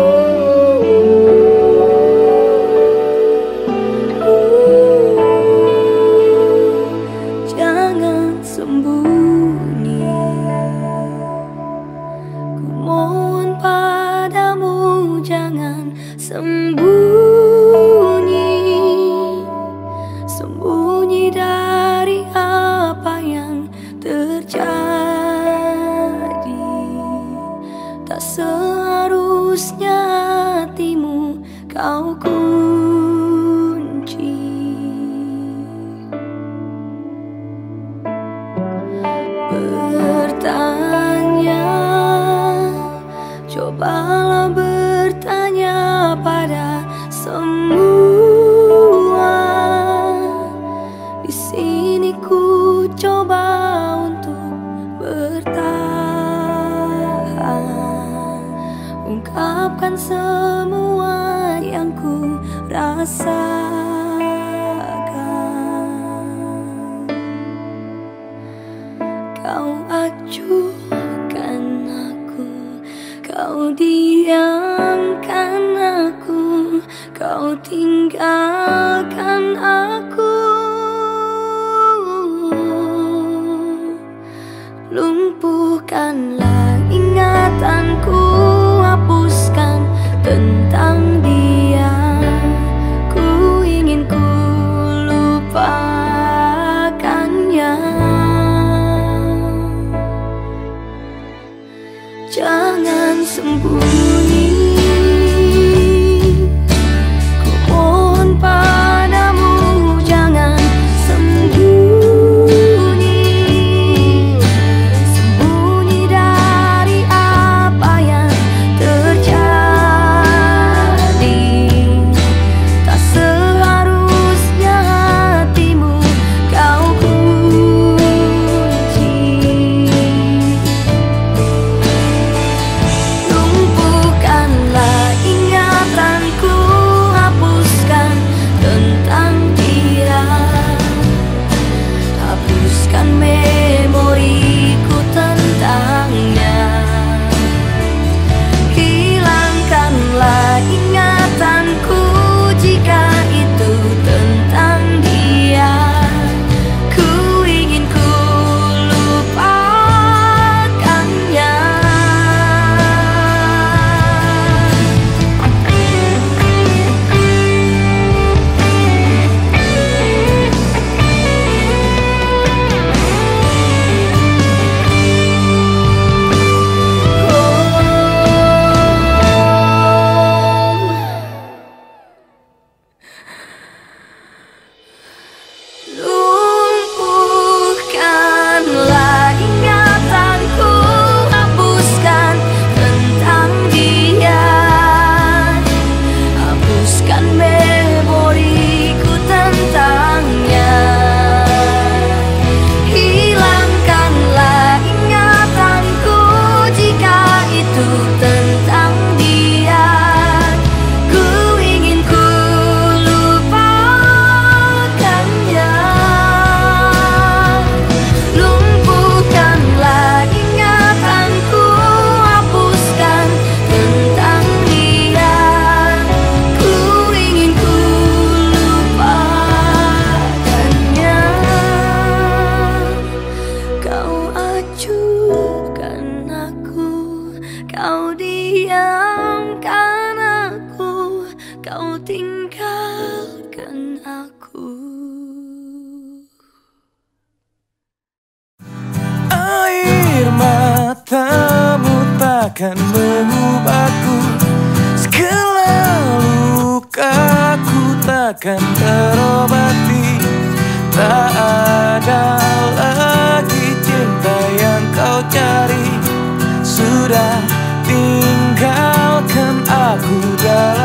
Oh. 照顾。rasakan. Kau acuhkan aku Kau diamkan aku Kau tinggalkan aku. 曾不。acuhkan aku Kau diamkan aku Kau tinggalkan aku. Air matamu takkan mengubahku Segala lukaku takkan terobati. Tak tinggalkan aku dalam